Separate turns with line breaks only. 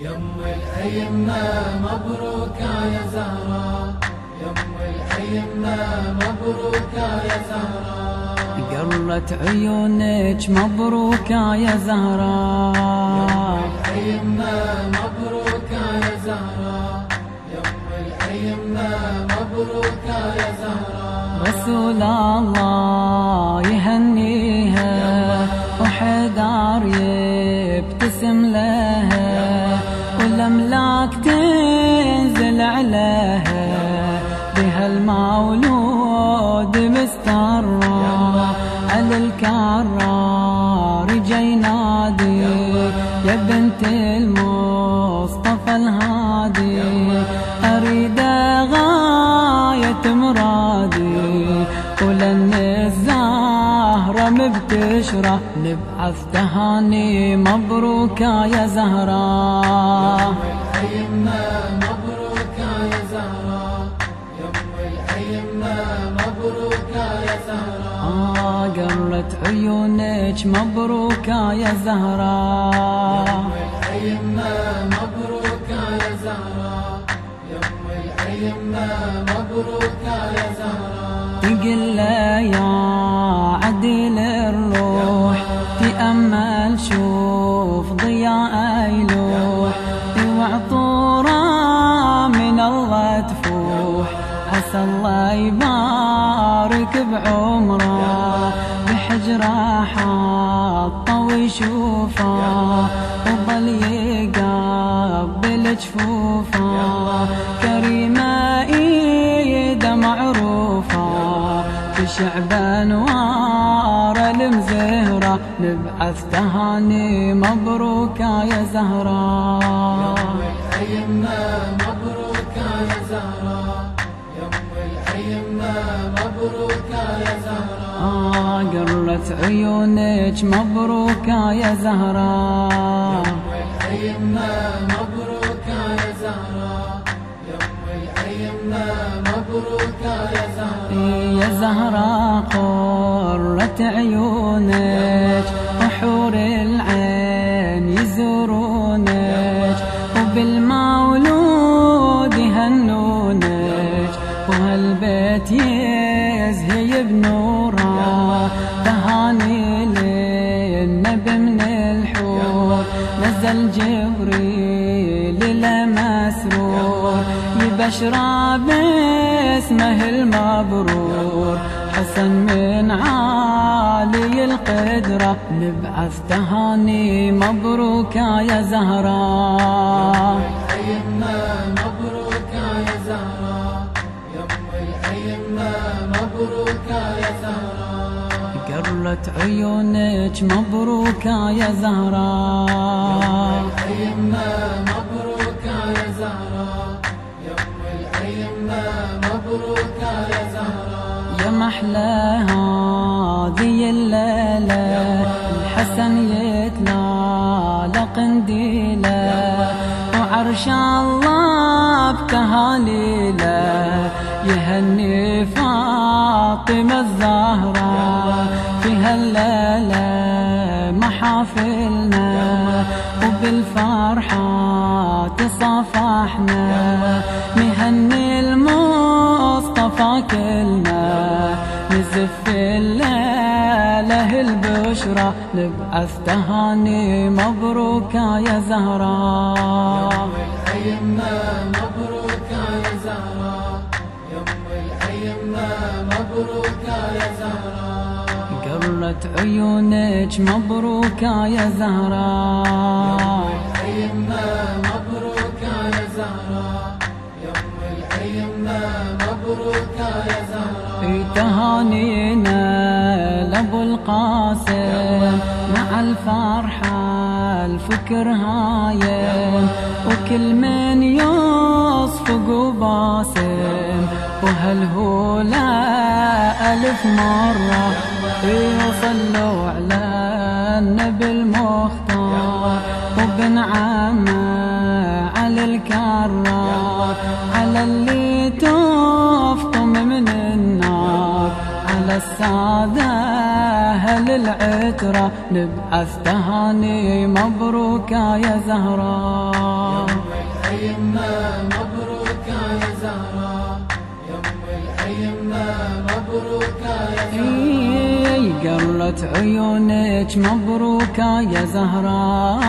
يم الأيمة مبروك يا زهراء يم الأيمة مبروك يا زهراء
قرت عيونك مبروك يا زهراء
الأيمة مبروك يا زهراء يم الأيمة مبروك يا زهراء
رسول الله والأملاك تنزل عليها بهالمولود مسترة على الكرار جاي نادي يا بنت المصطفى الهادي. أريد غاية مرادي ولن الزهرة مبتشرة نبعث تهاني مبروك يا زهراء
الأيمة مبروك يا زهراء يم الأيمة مبروك يا زهراء
آه قرت عيونك مبروك يا زهراء
الأيمة مبروك يا زهراء يم الأيمة مبروك يا زهراء
تقل يا الله تفوح. عسى الله يبارك بعمره. بحجره حاطه ويشوفه. وظل يقبل جفوفه. كريمه إيده معروفة. في شعب أنوار المزهرة. نبعث تهاني مبروك يا زهراء
الأيمة مبروك يا زهراء يم الأيمة مبروك يا زهراء
آه قرت عيونك مبروك يا زهراء
الأيمة مبروك يا زهراء يم الأيمة مبروك يا زهراء
يا زهراء قرة عيونك وحور وهالبيت يزهي بنوره تهاني للنبي من الحور. نزل جبريل لمسرور يبشر باسمه المبرور. حسن من عالي القدرة نبعث تهاني مبروك يا زهراء.
الأيمة مبروك الأيمة مبروك يا زهراء
قرت عيونك مبروك يا زهراء
الأيمة مبروك يا زهراء يم الأيمة مبروك يا زهراء
يا محلى هذه الليلة الحسن يتلى قنديلة. وعرش الله بتهاليله يهني فاطمة الزهراء في هالليلة محافلنا وبالفرحة تصافحنا نهني المصطفى كلنا نزف الليلة البشرى نبعث تهاني مبروك يا زهراء قرت عيونك مبروك يا زهراء
الأيمة مبروك يا زهراء يم الأيمة مبروك يا زهراء
تهانينا لأبو القاسم مع الفرحة الفكر هايم. وكل من يصفق باسم وهل هو لا ألف مرة؟ يصلوا على النبي المختار. وابن عمه على الكرار على اللي تفطم من النار. على السادة أهل العترة نبعث تهاني مبروك يا زهراء. قرت عيونك مبروكة يا زهراء.